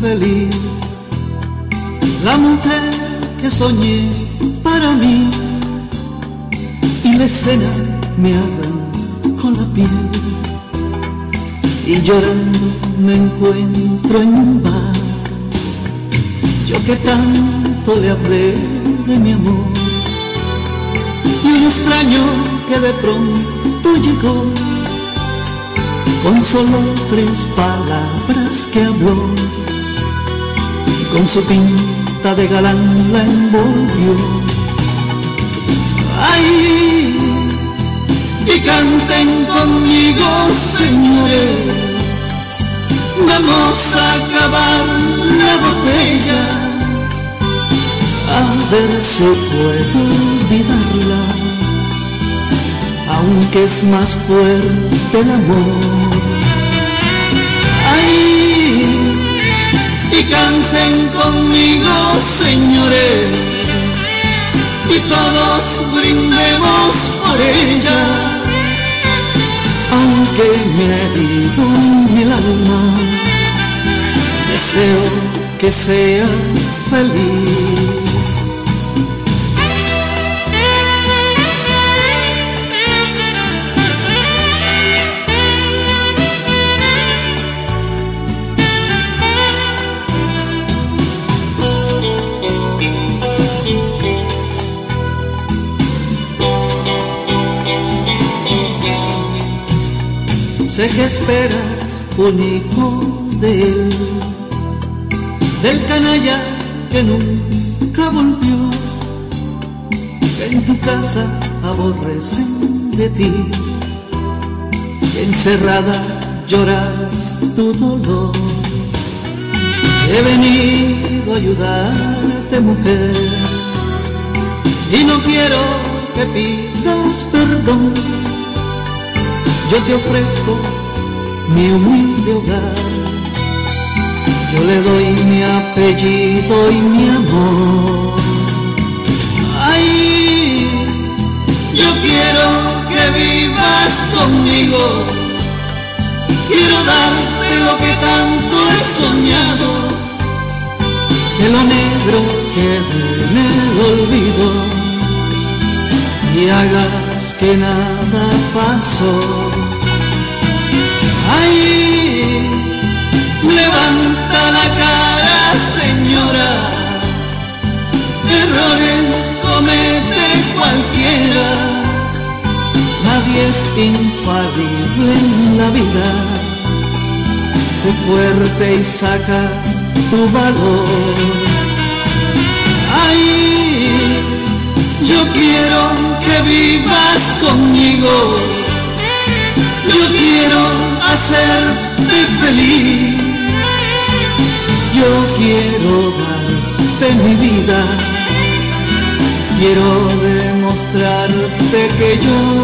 feliz. La mujer que soñé para mí y la escena me arrancó la piel y llorando me encuentro en un bar. Yo que tanto le hablé de mi amor y un extraño que de pronto llegó solo tres palabras que habló con su pinta de galán la envolvió. Ay, y canten conmigo, señores, vamos a acabar la botella, a ver si puedo olvidarla, aunque es más fuerte el amor. Que sea feliz. Sé que esperas un hijo de él, del canalla que nunca volvió, que en tu casa aborrecen de ti, encerrada lloras tu dolor. He venido a ayudarte mujer y no quiero que pidas perdón. Yo te ofrezco mi humilde hogar, apellido y mi amor. Ay, yo quiero que vivas conmigo, quiero darte lo que tanto he soñado, de lo negro que en el olvido y hagas que nada pasó. Infalible en la vida. Sé fuerte y saca tu valor. Ay, yo quiero que vivas conmigo. Yo quiero hacerte feliz. Yo quiero darte mi vida, quiero demostrarte que yo